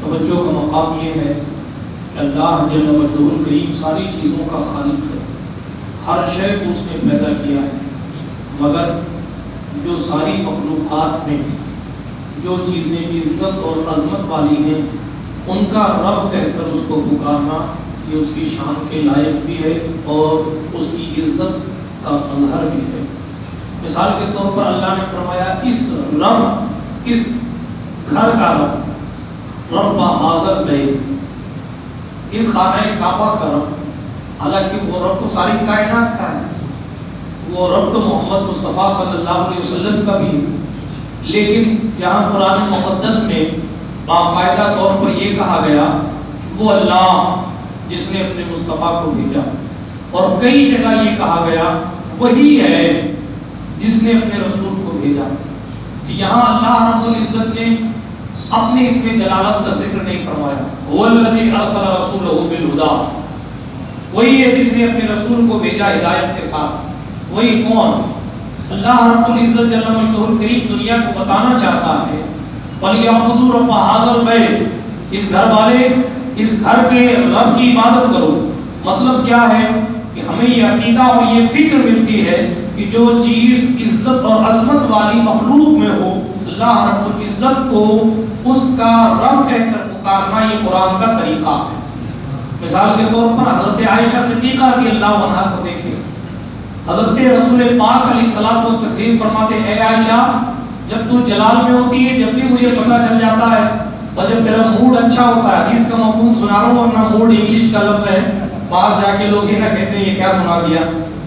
توجہ کا مقام یہ ہے اللہ جل مجدہ الکریم ساری چیزوں کا خالق ہے۔ ہر شے کو اس نے پیدا کیا ہے۔ مگر جو ساری مخلوقات میں جو چیزیں عزت اور عظمت والی ہیں، ان کا رب کہہ کر اس کو پکارنا یہ اس کی شان کے لائق بھی ہے اور اس کی عزت کا مظہر بھی ہے۔ مثال کے طور پر اللہ نے فرمایا، اس رب، اس گھر کا رب رب حاضر گئے اس خانہ کعبہ کا رب، حالانکہ وہ رب تو ساری کائنات کا ہے۔ وہ رب تو محمد مصطفیٰ صلی اللہ علیہ وسلم کا بھی ہے۔ لیکن جہاں قرآن مقدس میں باقاعدہ طور پر یہ کہا گیا کہ وہ اللہ جس نے اپنے مصطفیٰ کو بھیجا، اور کئی جگہ یہ کہا گیا وہی ہے جس نے اپنے رسول کو بھیجا۔ تو یہاں اللہ رب العزت نے اپنے اس میں جلالت کا ذکر نہیں فرمایا۔ هو وہی ہے جس نے اپنے رسول کو بھیجا ہدایت کے ساتھ۔ وہی کون؟ اللہ رب العزت جل مجدہ الکریم دنیا کو بتانا چاہتا ہے۔ فَلْيَعْبُدُوا رَبَّ هَٰذَا الْبَيْتِ۔ اس گھر والے، اس گھر کے رب کی عبادت کرو۔ مطلب کیا ہے؟ کہ ہمیں یہ عقیدہ اور یہ فکر ملتی ہے کہ جو چیز عزت اور عظمت والی مخلوق میں ہو، اللہ رب العزت کو اس کا رب کہہ کر پکارنا یہ قرآن کا طریقہ ہے۔ مثال کے طور پر حضرت عائشہ صدیقہ رضی اللہ عنہ کو دیکھیں۔ حضرت رسول پاک علیہ السلام کو تسلیم فرماتے ہیں، اے عائشہ، جب تو جلال میں ہوتی ہے، جب بھی مجھے پتہ چل جاتا ہے اور جب تیرا موڈ اچھا ہوتا ہے، حدیث کا مفہوم سنا رہا ہوں، ورنہ موڈ انگلش کا لفظ ہے۔ باہر جا کے لوگ یہ نہ کہتے ہیں، یہ کیا سنا دیا؟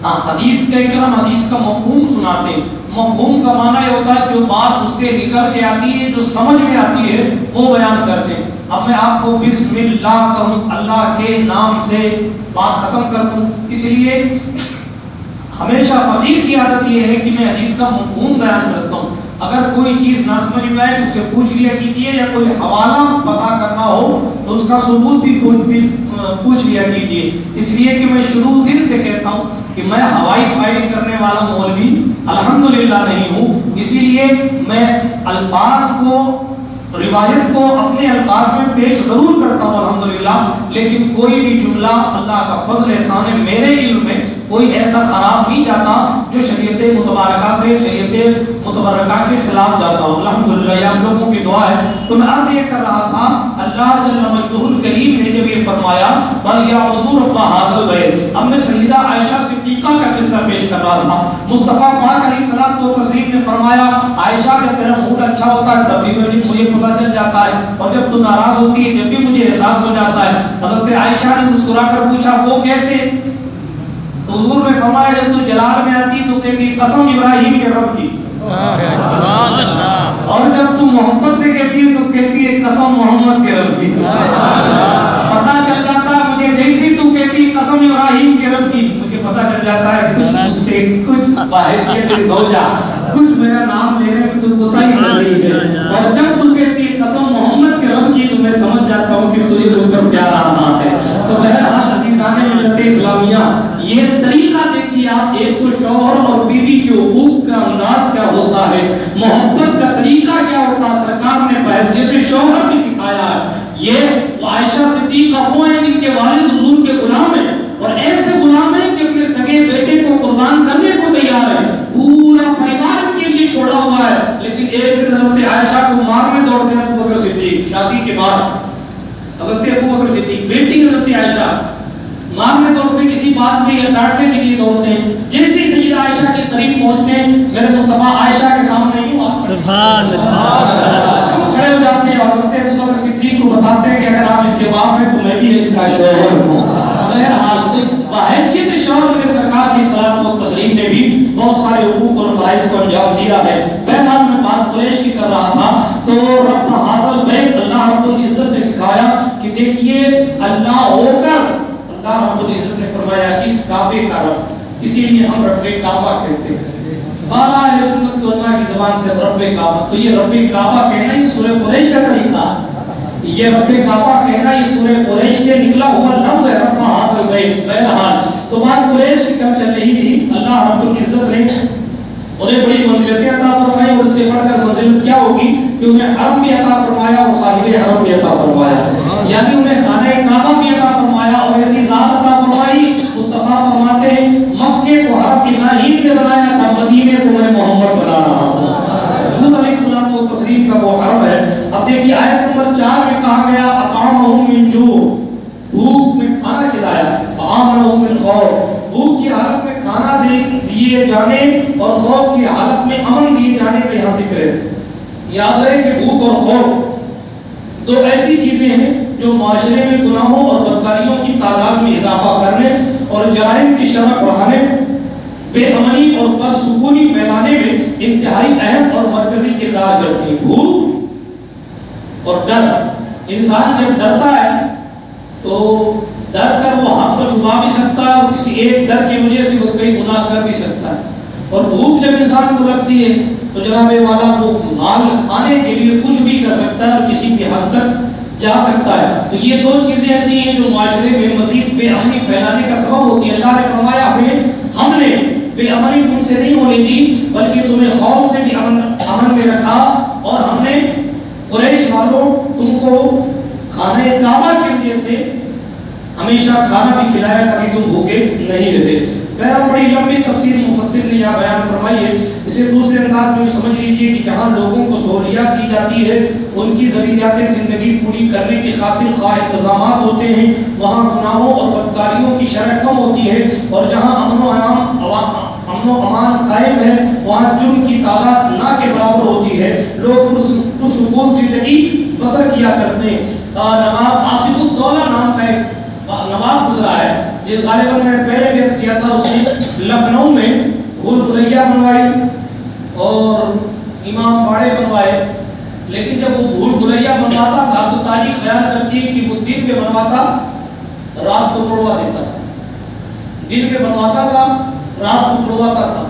ہاں حدیث کا اکرام حدیث کا مفہوم سناتے ہیں۔ مفہوم کا معنی یہ ہوتا ہے جو بات اس سے نکل کے آتی ہے، جو سمجھ میں آتی ہے، وہ بیان کرتے ہیں۔ اب میں آپ کو بسم اللہ کہوں، اللہ کے نام سے بات ختم کر دوں۔ اس لیے ہمیشہ فقیر کی عادت یہ ہے کہ میں حدیث کا مفہوم بیان کرتا ہوں۔ اگر کوئی چیز نہ سمجھ میں آئے تو اسے پوچھ لیا کیجیے یا کوئی حوالہ پتا کرنا ہو تو اس کا ثبوت بھی پوچھ لیا کیجیے اس لیے کہ میں شروع دن سے کہتا ہوں کہ میں ہوائی فائرنگ کرنے والا مولوی الحمدللہ نہیں ہوں۔ اسی لیے میں الفاظ کو، روایت کو اپنے الفاظ میں پیش ضرور کرتا ہوں الحمدللہ، لیکن کوئی بھی جملہ اللہ کا فضل احسان ہے میرے علم میں کوئی ایسا خراب نہیں جاتا جو شریعت متبارکہ سے، شریعت متبرکہ کے خلاف جاتا ہو۔ الحمدللہ یہ آپ لوگوں کی دعا ہے۔ تو میں عرض یہ کر رہا تھا، اللہ جل مجدہ الکریم نے جب یہ فرمایا، بل یعبدوا رب هذا البیت اب میں سیدہ عائشہ سے صدیقہ کا قصہ پیش کر رہا تھا۔ مصطفیٰ پاک علیہ السلام کو تسلیم نے فرمایا عائشہ جب تیرا موڈ اچھا ہوتا ہے تب بھی مجھے پتہ چل جاتا ہے۔ اور جب تو ناراض ہوتی ہے جب بھی مجھے احساس ہو جاتا ہے۔ حضرت عائشہ نے مسکرا کر پوچھا وہ کیسے؟ تو حضور نے فرمایا جب تو جلال میں آتی تو کہتی قسم ابراہیم کے رب کی۔ اور جب تم محبت سے کہتی ہے تو کہتی ہے قسم محمد کے رب کی۔ پتا چل جاتا ہے مجھے جیسی تو کہتی قسم ابراہیم کے رب کی مجھے پتا چل جاتا ہے کچھ مجھ سے کچھ بحیثیت زوجہ کچھ میرا نام لینے میں تو غصہ ہی کر رہی ہے۔ اور جب تو کہتی قسم محمد کے رب کی تو میں سمجھ جاتا ہوں کہ تجھے تو پر پیار آ رہا ہے۔ تو بہرحال عزیزان ملت اسلامیہ یہ طریقہ دیکھیے آپ ایک تو شوہر اور بیوی کے حقوق کا انداز کیا ہوتا ہے محبت کا طریقہ کیا ہوتا ہے سرکار نے بحثیت شوہر بھی سکھایا ہے۔ یہ عائشہ صدیقہ وہ ہیں جن کے والد حضور کے غلام ہیں۔ اور ایسے غلام ہیں کہ اپنے سگے بیٹے کو قربان کرنے کو تیار ہے پورا پریوار کے لیے چھوڑا ہوا ہے۔ لیکن ایک دن حضرت عائشہ کو مارنے دوڑتے ہیں ابو بکر صدیق، شادی کے بعد حضرت ابو بکر صدیق، بیٹی حضرت عائشہ مارنے دوڑتے کسی بات میں یا ڈانٹنے کے لیے دوڑتے ہیں۔ جیسے سیدہ عائشہ کے قریب پہنچتے ہیں، میرے مصطفیٰ عائشہ کے سامنے یوں آتے سبحان اللہ کھڑے ہو جاتے ہیں اور حضرت ابو بکر صدیق اگر آپ اس تو میں بھی اس کا شوہر ہوں بہرحال بحیثیت شوہر کے سرکار کی صلاح و تسلیم نے بھی بہت سارے حقوق اور فرائض کو انجام دیا ہے، بہرحال میں بات قریش کی کر رہا تھا۔ تو رب حاضر بیت اللہ رب العزت نے سکھایا کہ دیکھیے، اللہ ہو کر اللہ رب العزت نے فرمایا، اس کعبے کا رب۔ اسی لیے ہم رب کعبہ کہتے ہیں۔ بالا اہل سنت کی علماء کی زبان سے رب کعبہ۔ تو یہ رب کعبہ کہنا یہ سورہ قریش کا طریقہ ہے۔ یہ رب کعبہ کہنا یہ سورہ قریش سے نکلا ہوا لفظ ہے رب حاضر بیت بہرحال تو بات قریش کی کب چل رہی تھی۔ اللہ رب العزت نے انہیں بڑی منزلتیں عطا فرمائی اور اس سے بڑھ کر منزلت کیا ہوگی؟ کہ انہیں حرم بھی عطا فرمایا اور صاحب حرم بھی عطا فرمایا۔ یعنی انہیں خانہ کعبہ بھی عطا فرمایا اور ایسی ذات عطا فرمائی۔ مصطفیٰ فرماتے ہیں مکے کو حرم ابراہیم نے بنایا تھا مدینے کو میں محمد بنا رہا حضور علیہ تسلیم کا وہ حرم ہے۔ اب دیکھیے، آیت نمبر چار میں کہا گیا اقامہم من جو بھوک میں کھانا کھلایا آمنہم من خوف بھوک کی حالت میں کھانا دے دیے جانے اور خوف کی حالت میں امن دیے جانے کا یہاں ذکر ہے۔ یاد رہے کہ بھوک اور خوف دو ایسی چیزیں ہیں جو معاشرے میں گناہوں اور بدکاریوں کی تعداد میں اضافہ کرنے اور جرائم کی شرح بڑھانے، بے امنی اور سکونی پھیلانے میں انتہائی اہم اور مرکزی کردار کرتی بھوک اور ڈر۔ انسان جب ڈرتا ہے تو ڈر کر وہ حق کو چھپا بھی سکتا ہے اور کسی ایک ڈر کی وجہ سے وہ کئی گناہ کر بھی سکتا ہے۔ اور بھوک جب انسان کو لگتی ہے تو جناب والا وہ مال کھانے کے لیے کچھ بھی کر سکتا ہے اور کسی کی حد تک جا سکتا ہے۔ تو یہ دو چیزیں ایسی ہیں جو معاشرے میں مزید بے امنی پھیلانے کا سبب ہوتی ہے اللہ نے فرمایا، ہمیں ہم نے بےعملی تم سے نہیں ہونے دی بلکہ تمہیں خوف سے بھی امن امن میں رکھا اور ہم نے قریش والوں تم کو کھانے کعبہ کی وجہ سے ہمیشہ کھانا بھی کھلایا کبھی تم بھوکے نہیں رہے بہرحال بڑی لمبی تفسیر مفسر نے یہاں بیان فرمائی ہے، اسے دوسرے انداز میں سمجھ لیجیے کہ جہاں لوگوں کو سہولیات دی جاتی ہے، ان کی ضروریات زندگی پوری کرنے کی خاطر خواہ انتظامات ہوتے ہیں، وہاں گناہوں اور بدکاریوں کی شرح کم ہوتی ہے اور جہاں امن و امان امن و امان قائم ہے، وہاں جرم کی تعداد نہ کے برابر ہوتی ہے۔ لوگ پرسکون زندگی بسر کیا کرتے ہیں۔ نواب آصف الدولہ نام کا ایک نواب گزرا ہے۔ جس غالباً میں نے پہلے بھی کیا تھا اس نے لکھنؤ میں بھول بھلیا بنوائی اور امام باڑے بنوائے۔ لیکن جب وہ بھول بھلیا بنواتا تھا، تو تاریخ بیان کرتی ہے کہ وہ دن پہ بنواتا، رات کو توڑوا دیتا تھا۔ دن پہ بنواتا تھا، رات کو توڑواتا تھا۔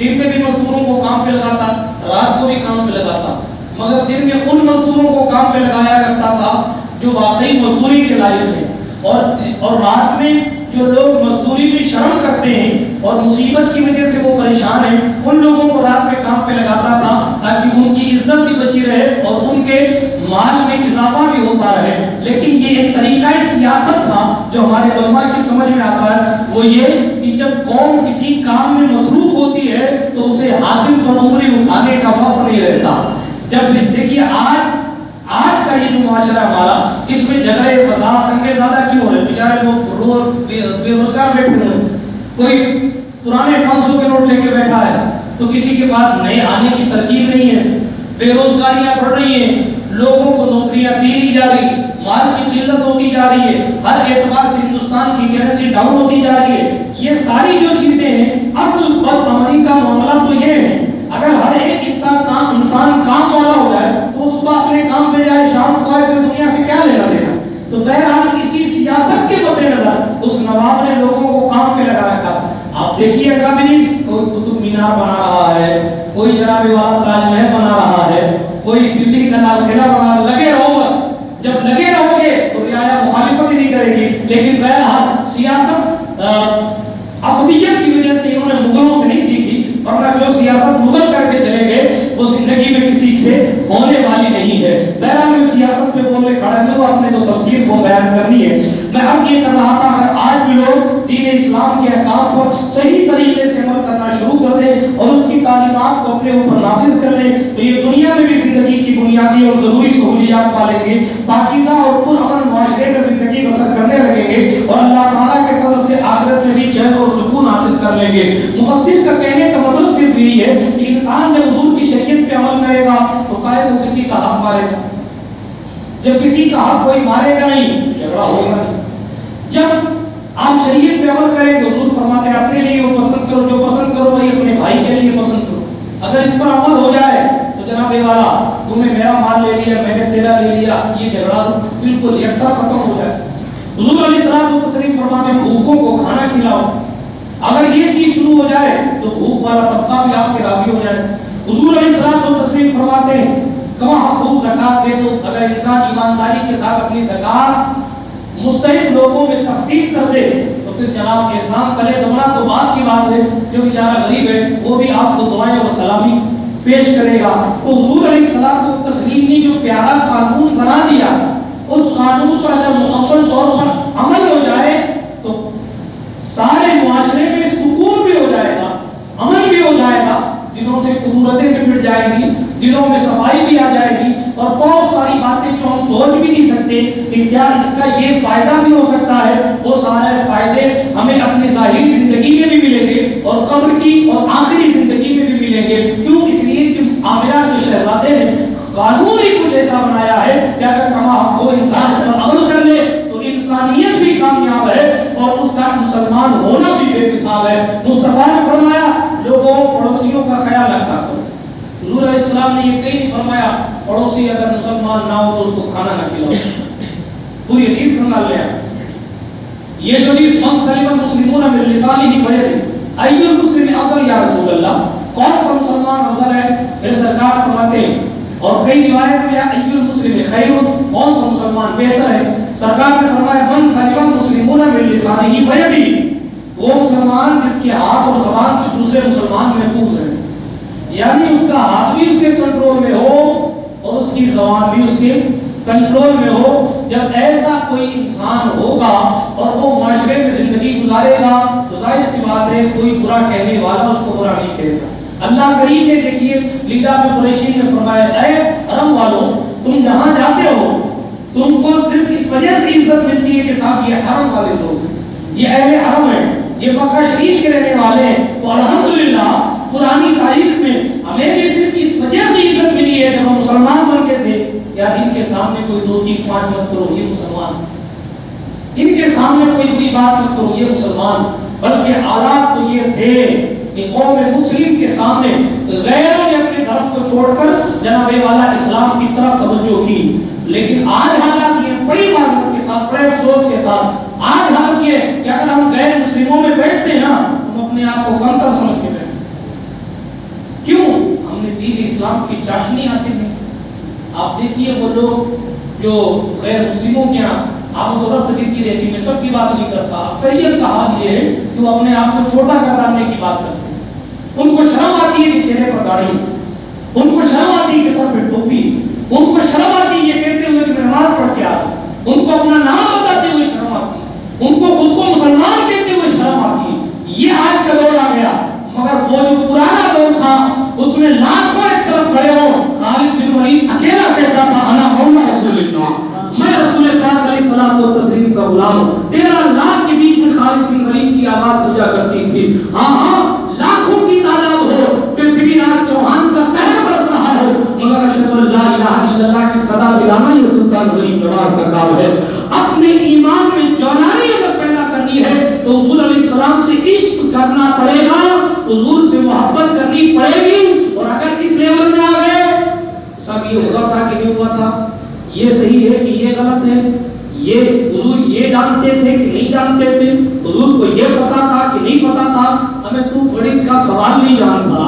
دن پہ بھی مزدوروں کو کام پہ لگاتا، رات کو بھی کام پہ لگاتا۔ مگر دن میں ان مزدوروں کو کام پہ لگایا کرتا تھا جو واقعی مزدوری کے لائق ہیں اور اور رات میں جو لوگ مزدوری میں شرم کرتے ہیں اور مصیبت کی وجہ سے وہ پریشان ہیں، ان لوگوں کو رات میں کام پہ لگاتا تھا تاکہ ان کی عزت بھی بچی رہے اور ان کے مال میں اضافہ بھی ہوتا رہے۔ لیکن یہ ایک طریقہ سیاست تھا جو ہمارے علماء کی سمجھ میں آتا ہے۔ وہ یہ کہ جب قوم کسی کام میں مصروف ہوتی ہے تو اسے حاکم پر عمری اٹھانے کا وقت نہیں رہتا۔ جب دیکھیے آج آج کا یہ جو معاشرہ ہمارا، اس میں جھگڑے فساد دنگے زیادہ کیوں ہو رہے بیچارے لوگ رو بے روزگار بیٹھے ہوئے ہیں۔ کوئی پرانے پانچ سو کے نوٹ لے کے بیٹھا ہے، تو کسی کے پاس نئے آنے کی ترکیب نہیں ہے۔ بے روزگاریاں بڑھ رہی ہیں۔ لوگوں کو نوکریاں دی نہیں جا رہی۔ مال کی قلت ہوتی جا رہی ہے۔ ہر اعتبار سے ہندوستان کی کرنسی ڈاؤن ہوتی جا رہی ہے۔ یہ ساری جو چیزیں ہیں، اصل بد عملی کا معاملہ تو یہ ہے۔ اگر ہر ایک انسان کام انسان کام والا ہو جائے تو اس کو اپنے کام پہ جائے، شام کو ایسے دنیا سے کیا لینا دینا؟ تو بہرحال اسی سیاست کے مد نظر اس نواب نے لوگوں کو کام پہ لگا رکھا۔ آپ دیکھیے گا بھی نہیں کوئی قطب مینار بنا رہا ہے، کوئی جناب والا تاج محل بنا رہا ہے، کوئی دلی کا لال قلعہ بنا رہا لگے رہو بس۔ جب لگے رہو گے تو رعایا مخالفت ہی نہیں کرے گی۔ لیکن بہرحال سیاست عصبیت کی وجہ سے انہوں نے مغلوں سے نہیں سیکھی ورنہ جو سیاست مغل کر کے چلے گئے وہ زندگی میں کسی سے ہونے والی نہیں ہے بہرحال میں سیاست پہ بولنے کھڑا نہیں ہوں اپنے تو کو بیان کرنی ہے۔ میں اب یہ کر رہا تھا اگر آج بھی لوگ دین اسلام کے احکام پر صحیح طریقے سے عمل کرنا شروع کر دیں اور اس کی تعلیمات کو اپنے اوپر نافذ کر لیں، تو یہ دنیا میں بھی زندگی کی بنیادی اور ضروری سہولیات پالیں گے۔ پاکیزہ اور پرامن معاشرے میں زندگی بسر کرنے لگیں گے اور اللہ تعالیٰ کے فضل سے آخرت میں بھی چین اور سکون حاصل کر لیں گے۔ مفسر کا کہنے کا مطلب صرف یہی ہے کہ انسان جب حضور کی شریعت پہ عمل کرے گا تو کائے وہ کسی کا حق مارے گا۔ جب کسی کا حق کوئی مارے گا نہیں، جھگڑا ہوگا جب آپ شریعت پہ عمل کریں تو حضور فرماتے ہیں، اپنے لیے وہ پسند کرو، جو پسند کرو وہی اپنے بھائی کے لیے پسند کرو۔ اگر اس پر عمل ہو جائے تو جناب والا، تم نے میرا مال لے لیا، میں نے تیرا لے لیا، یہ جھگڑا بالکل یکساں ختم ہو جائے۔ حضور علیہ السلام تسلیم فرماتے ہیں، بھوکوں کو کھانا کھلاؤ۔ اگر یہ چیز شروع ہو جائے تو بھوک والا طبقہ بھی آپ سے راضی ہو جائے۔ حضور علیہ السلام تسلیم فرماتے ہیں کما حقوق زکات دے تو اگر انسان ایمانداری کے ساتھ اپنی زکات مستحق لوگوں میں تقسیم کر دے تو پھر جناب اسلام کرے دمنا تو بات کی بات ہے، جو بیچارہ غریب ہے، وہ بھی آپ کو دعائیں و سلامی پیش کرے گا۔ تو حضور علیہ السلام کو تسلیم نے جو پیارا قانون بنا دیا، اس قانون پر اگر مکمل طور پر عمل ہو جائے تو سارے معاشرے میں سکون بھی ہو جائے گا، عمل بھی ہو جائے گا دنوں سے قدورتیں بھی مٹ جائیں گی۔ دلوں میں صفائی بھی آ جائے گی اور بہت ساری باتیں جو ہم سوچ بھی نہیں سکتے کہ کیا اس کا یہ فائدہ بھی ہو سکتا ہے، وہ سارے فائدے ہمیں اپنی ظاہری زندگی میں بھی ملیں گے اور قبر کی اور آخری زندگی میں بھی ملیں گے۔ کیوں؟ اس لیے کہ عامرہ کے شہزادے نے قانون ہی کچھ ایسا بنایا ہے کہ اگر کما وہ انسان پر عمل کر لے تو انسانیت بھی کامیاب ہے اور اس کا مسلمان ہونا بھی بے مثال ہے۔ مصطفیٰ نے فرمایا، لوگوں، پڑوسیوں کا خیال رکھا کرو حضور علیہ السلام نے یہ کہیں فرمایا، پڑوسی اگر مسلمان نہ ہو تو اس کو کھانا نہ کھلاؤ۔ پوری حدیث کرنا لیا۔ یہ جو حدیث من سلم المسلمون من لسانی ہی لسانه فیدی ای المسلم افضل یا رسول اللہ؟ کون سا مسلمان افضل ہے؟ پھر سرکار فرماتے ہیں۔ اور کئی روایت میں ای المسلم خیر کون سا مسلمان بہتر ہے؟ سرکار نے فرمایا، من سلم المسلمون من لسانی لسانه فیدی وہ مسلمان جس کے ہاتھ اور زبان سے دوسرے مسلمان محفوظ ہیں۔ یعنی اس کا ہاتھ بھی اس کے کنٹرول میں ہو اور اس کی زبان بھی اس کے کنٹرول میں ہو۔ جب ایسا کوئی انسان ہوگا اور وہ معاشرے میں زندگی گزارے گا، تو ظاہر سی بات ہے، کوئی برا کہنے والا اس کو برا نہیں کہے گا۔ اللہ کریم نے دیکھیے، لیلا میں قریشی نے فرمایا، اے حرم والوں تم جہاں جاتے ہو، تم کو صرف اس وجہ سے عزت ملتی ہے کہ صاحب یہ حرم والے لوگ ہیں۔ یہ اہل حرم ہیں یہ مکہ شریف کے رہنے والے ہیں تو الحمدللہ پرانی تاریخ میں ہمیں بھی صرف اس وجہ سے عزت ملی ہے جب ہم مسلمان بن کے تھے یا ان کے سامنے کوئی دو تین پانچ مت کرو، یہ مسلمان۔ ان کے سامنے کوئی بری بات مت کرو، یہ مسلمان۔ بلکہ حالات تو یہ تھے کہ قوم مسلم کے سامنے غیروں نے اپنے دھرم کو چھوڑ کر جناب والا اسلام کی طرف توجہ کی۔ لیکن آج حالات یہ بڑی معذرت کے ساتھ، بڑے افسوس کے ساتھ۔ آج حالت یہ ہے کہ اگر ہم غیر مسلموں میں بیٹھتے ہیں نا، ہم اپنے آپ کو کمتر سمجھ کے بیٹھتے کیوں؟ ہم نے دین اسلام کی چاشنی حاصل نہیں آپ دیکھیے وہ لوگ جو غیر مسلموں کے یہاں آپ کو رفت جن کی رہتی میں سب کی بات نہیں کرتا۔ اکثریت کا حال یہ ہے کہ وہ اپنے آپ کو چھوٹا کرانے کی بات کرتے ہیں۔ ان کو شرم آتی ہے کہ چہرے پر داڑھی ان کو شرم آتی ہے کہ سر پہ ٹوپی، ان کو شرم آتی ہے یہ کہتے ہوئے کہ نماز پڑھ کے آ ان کو اپنا نام بتاتے ہوئے شرم آتی ہے۔ ان کو خود کو مسلمان کہتے ہوئے شرم آتی ہے۔ یہ آج کا دور آ گیا۔ مگر وہ جو پرانا دور تھا، اس میں لاکھوں ایک طرف کھڑے ہو خالد بن اکیلا کہتا تھا، انا مولا رسول اللہ۔ میں رسول پاک علیہ السلام کو تسلیم کا غلام ہوں۔ تیرہ لاکھ کے بیچ میں خالد بن ولید کی آواز گونجا کرتی تھی۔ ہاں ہاں لاکھوں کی تعداد ہو پرتھوی راج چوہان کا قہر برس رہا ہو۔ مگر اشہد ان لا الہ الا اللہ کی صدا دلانا یہ سلطان غریب نواز کا کام ہے۔ اپنے ایمان میں جولانی اگر پیدا کرنی ہے، تو حضور علیہ السلام سے عشق کرنا پڑے گا۔ حضور سے محبت کرنی پڑے گی۔ اور اگر اس لیول میں آ گئے سب یہ ہوا تھا کہ نہیں ہوا تھا، یہ صحیح ہے کہ یہ غلط ہے، یہ حضور یہ جانتے تھے کہ نہیں جانتے تھے، حضور کو یہ پتا تھا کہ نہیں پتا تھا، ہمیں تو بڑی کا سوال نہیں جانتا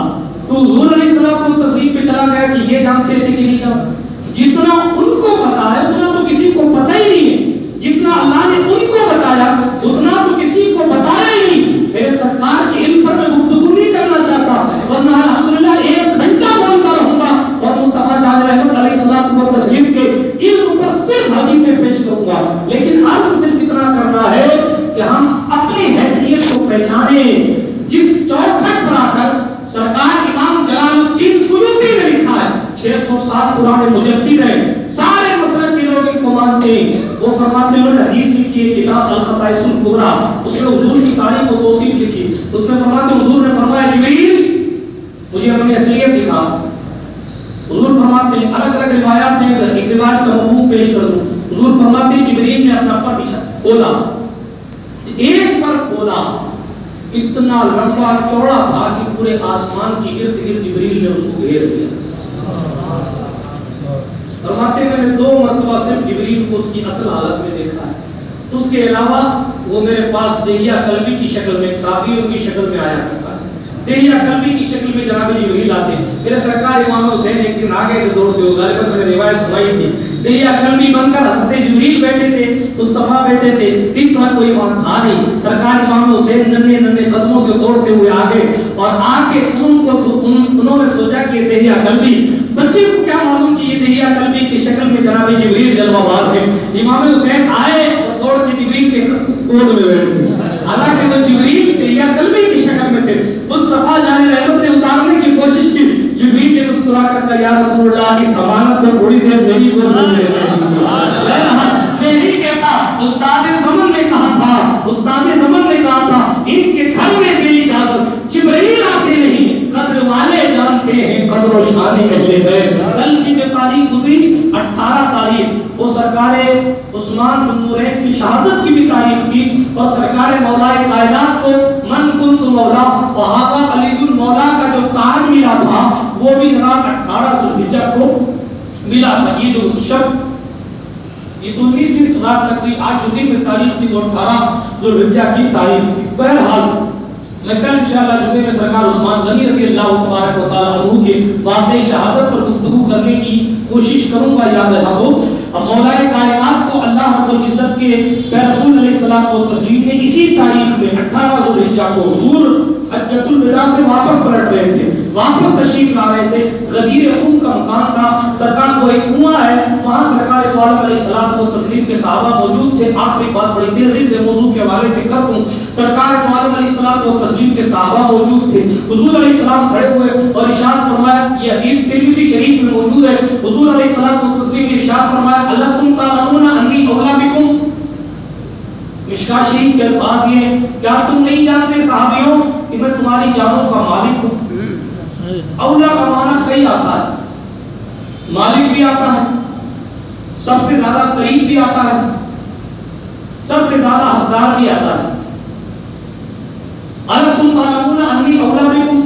تو حضور علیہ السلام کو تصریف پہ چلا گیا کہ یہ جانتے تھے کہ نہیں جانتے جتنا ان کو پتا ہے، اتنا تو کسی کو پتہ ہی نہیں ہے۔ جتنا اللہ نے ان کو بتایا، اتنا تو کسی کو بتایا ہی نہیں۔ میرے سرکار کے علم پر میں گفتگو نہیں کرنا چاہتا ورنہ الحمدللہ ایک گھنٹہ بولتا رہوں گا اور مصطفیٰ جان رحمت علیہ السلام کو تشریف کے علم پر صرف حدیثیں پیش کروں گا لیکن عرض صرف اتنا کرنا ہے کہ ہم اپنی حیثیت کو پہچانیں جس چوکھٹ پر آ کر سرکار امام جلال الدین سیوطی نے لکھا ہے چھ سو سات پرانے مجدد ہیں سارے مسئلہ کے لوگ ان کو مانتے ہیں وہ فرماتے ہیں انہوں نے حدیث لکھی ہے کتاب الخصائص الکبرى اس میں حضور کی تاریخ و توصیف لکھی اس میں فرماتے ہیں حضور نے فرمایا جبریل مجھے اپنی اصلیت دکھا حضور فرماتے ہیں الگ الگ روایات ہیں ایک روایت کا مفہوم پیش کر دوں حضور فرماتے ہیں جبریل نے اپنا پر پیچھا کھولا۔ ایک پر کھولا۔ اتنا لمبا چوڑا تھا کہ پورے آسمان کی ارد گرد جبریل نے اس کو گھیر دیا فرماتے ہیں، میں نے دو مرتبہ صرف جبریل کو اس کی اصل حالت میں دیکھا ہے۔ اس کے علاوہ وہ میرے پاس دہیا قلبی کی شکل میں صحابیوں کی شکل میں آیا کرتا ہے۔ دہیا قلبی کی شکل میں جناب جبریل آتے ہیں۔ میرے سرکار امام حسین ایک دن آگے تھے دوڑتے ہوئے غالباً میں نے روایت سنائی تھی۔ دہیا قلبی بن کر، حضرت جبریل بیٹھے تھے، مصطفیٰ بیٹھے تھے، اس وقت کوئی وہاں تھا نہیں۔ سرکار امام حسین ننے ننے قدموں سے دوڑتے ہوئے آگے، اور آ کے ان کو سو- ان- انہوں نے سوچا کہ یہ دہیا قلبی بچے کو کیا معلوم کہ یہ دہیا قلبی کی شکل میں جناب جبریل جلوہ بار ہے امام حسین آئے اور دوڑ کے جبریل کے گود میں بیٹھ گئے حالانکہ وہ جبریل دہیا قلبی کی شکل کہا یا رسول اللہ اس امانت کو تھوڑی دیر میری گود میں دے دیجیے کہتا، استاد زمن نے کہا تھا، استاد زمن نے کہا تھا، ان کے گھر میں میری اجازت، جبریل آتے نہیں، قدر والے جانتے ہیں، قدر و شان اہل بیت کل کی جو تاریخ گزری 18 تاریخ، وہ سرکار عثمان ذوالنورین کی شہادت کی بھی تاریخ تھی، اور سرکار مولا کائنات کو من کنت مولا، وہاں علی المولا کا جو تاج ملا تھا وہ بھی جناب 18 ذوالحجہ کو ملا تھا یہ جو شب یہ تو رات لگ گئی آج جو دن میں تاریخ تھی، وہ اٹھارہ جو رجا کی تاریخ تھی۔ بہرحال میں کل انشاءاللہ جمعے میں سرکار عثمان غنی رضی اللہ تبارک و تعالی عنہ کے واقع شہادت پر گفتگو کرنے کی کوشش کروں گا، یاد رہا ہو اب مولا کائنات کو اللہ رب العزت کے رسول علیہ السلام کو تسلیم نے اسی تاریخ میں 18 ذوالحجہ کو حضور حجت الوداع سے واپس پلٹ رہے تھے۔ واپس تشریف لا رہے تھے۔ غدیر خون کا مکان تھا۔ سرکار کو ایک کنواں ہے۔ وہاں سرکار عالم علیہ السلام کو تسلیم کے صحابہ موجود تھے۔ آخری بات بڑی تیزی سے موضوع کے حوالے سے کر دوں سرکار عالم علیہ السلام کو تسلیم کے صحابہ موجود تھے۔ حضور علیہ السلام کھڑے ہوئے اور ارشاد فرمایا، یہ حدیث ترمذی شریف میں موجود ہے۔ حضور علیہ السلام کو تسلیم کے ارشاد فرمایا، اللہ تم تعلمون انی اولا بکم۔ مشکا شریف کے الفاظ یہ کیا تم نہیں جانتے صحابیوں؟ کہ میں تمہاری جانوں کا مالک ہوں۔ اولا کا معنی کئی آتا ہے۔ مالک بھی آتا ہے۔ سب سے زیادہ قریب بھی آتا ہے۔ سب سے زیادہ حقدار بھی آتا ہے۔ الگ تم تعلمون انی اولا بکم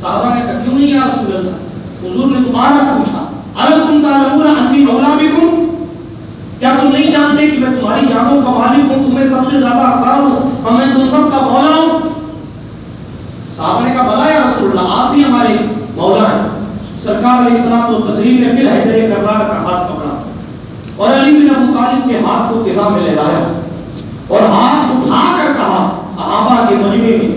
صحابہ نے کہا، کیوں نہیں یا رسول اللہ؟ حضور نے دوبارہ پوچھا الگ تم تعلمون انی اولا بکم کیا تم نہیں جانتے کہ میں تمہاری جانوں کا مالک ہوں؟ تمہیں سب سے زیادہ حقدار ہوں، اور میں تم سب کا مولا ہوں؟ صحابہ نے کہا بلا یا رسول اللہ آپ بھی ہمارے مولا ہیں۔ سرکار علیہ السلام کو تسلیم نے پھر حیدر کرار کا ہاتھ پکڑا۔ اور علی بن ابو طالب کے ہاتھ کو فضا میں لہرایا اور ہاتھ اٹھا کر کہا صحابہ کے مجمع میں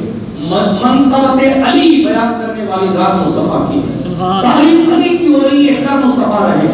منقبت علی بیان کرنے والی ذات مصطفیٰ کی ہے۔ تعریف علی کی ہو رہی ہے کر مصطفیٰ رہے۔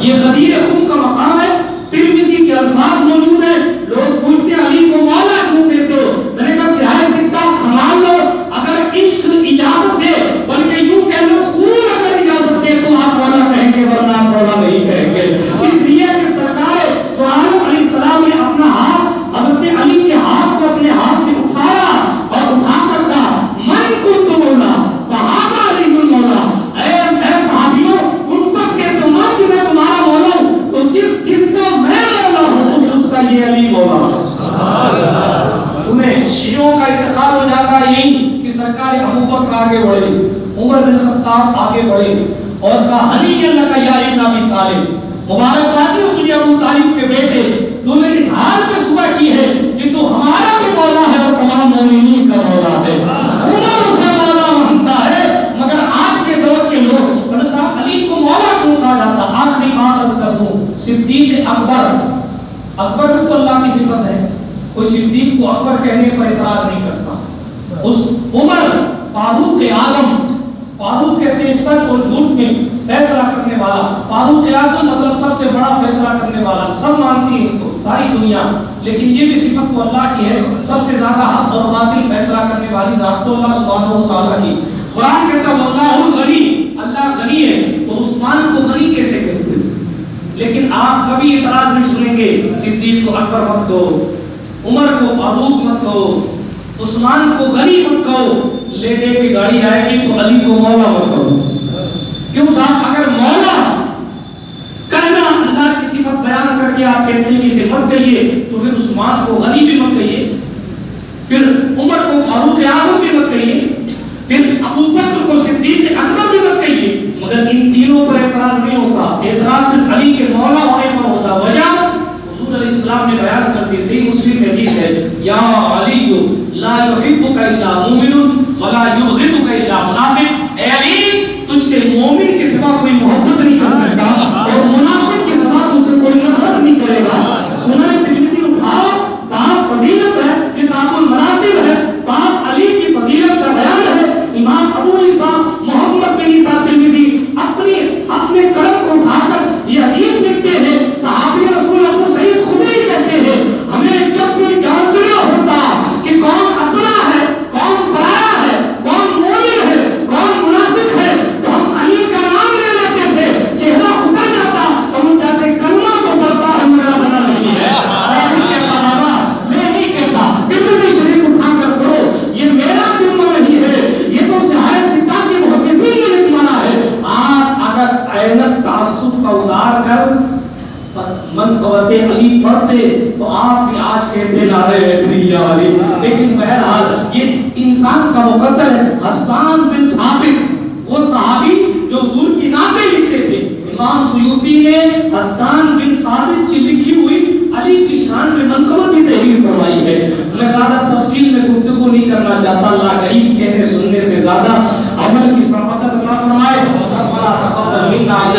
یہ غدیر خون کا مقام ہے۔ ترمذی کے الفاظ موجود ہیں۔ لوگ پوچھتے ہیں علی کو مولا کیوں کہتے ہو میں نے کہا سیاہ سکتا کھمال لو اگر عشق اجازت دے بلکہ یوں کہہ لو خون اگر اجازت دے تو آپ مولا کہیں گے ورنہ آپ مولا نہیں کہیں گے اس لیے کہ سرکار تو عالم علیہ السلام نے اپنا ہاتھ حضرت علی کے ہاتھ کو اپنے ہاتھ سے اٹھایا اور اٹھا کر کہا من کنت مولا فہذا علی المولا اے اے صحابیوں ان سب کے تمام کہ میں تمہارا مولا ہوں تو جس جس کا میں مولا ہوں اس- اس کا یہ علی مولا تمہیں شیعوں کا انتقال ہو جاتا ہے یہی کہ سرکار ابو بکر آگے بڑھے عمر بن خطاب آگے بڑھے اور کہا علی اللہ کا یا ابن ابی طالب مبارکباد ہو تجھے ابو طالب کے بیٹے تو نے اس حال میں صبح کی ہے کہ تو ہمارا بھی مولا ہے اور تمام مومنین کا مولا ہے عمر اسے مولا مانتا ہے مگر آج کے دور کے لوگ بڑے صاحب علی کو مولا کیوں کہا جاتا آخری بات عرض کر دوں صدیق اکبر اکبر بھی تو اللہ کی صفت ہے کوئی صدیق کو اکبر کہنے پر اعتراض نہیں کرتا اس عمر فاروق اعظم فاروق کہتے ہیں سچ اور جھوٹ میں فیصلہ کرنے والا فاروق اعظم مطلب سب سے بڑا فیصلہ کرنے والا سب مانتی ہیں ان کو ساری دنیا لیکن یہ بھی صفت تو اللہ کی ہے، سب سے زیادہ حق اور باطل فیصلہ کرنے والی ذات تو اللہ سبحانہ و تعالیٰ کی۔ قرآن کہتا ہے اللہ غنی اللہ غنی ہے تو عثمان کو غنی کیسے کہتے ہیں؟ لیکن آپ کبھی اعتراض نہیں سنیں گے، صدیق کو اکبر مت کہو، عمر کو فاروق مت کہو، عثمان کو غنی مت کہو لے دے کے گاڑی آئے گی تو علی کو مولا مت کہو۔ کیوں؟ صاحب، اگر مولا کہنا اللہ کی صفت بیان کر کے آپ کہتے ہیں کہ مت کہیے تو پھر عثمان کو غنی بھی مت کہیے۔ پھر عمر کو فاروق اعظم بھی مت کہیے۔ پھر ابو بکر کو صدیق اکبر بھی مت کہیے۔ مگر ان ان تینوں پر اعتراض نہیں ہوتا۔ اعتراض صرف علی کے مولا ہونے پر ہوتا۔ وجہ حضور علیہ السلام نے بیان کر دی۔ صحیح مسلم میں حدیث ہے، یا علی، لا يحبك الا مؤمن ولا يبغضك الا مقدر ہے۔ حسان بن ثابت، وہ صحابی جو حضور کی نعتیں لکھتے تھے۔ امام سیوتی نے حسان بن ثابت کی لکھی ہوئی علی کی شان میں منقبت کی تحریر کروائی ہے۔ میں زیادہ تفصیل میں گفتگو نہیں کرنا چاہتا۔ اللہ کریم کہنے سننے سے زیادہ عمل کی سماعت اللہ فرمائے۔ اللہ تعالیٰ تقبل منا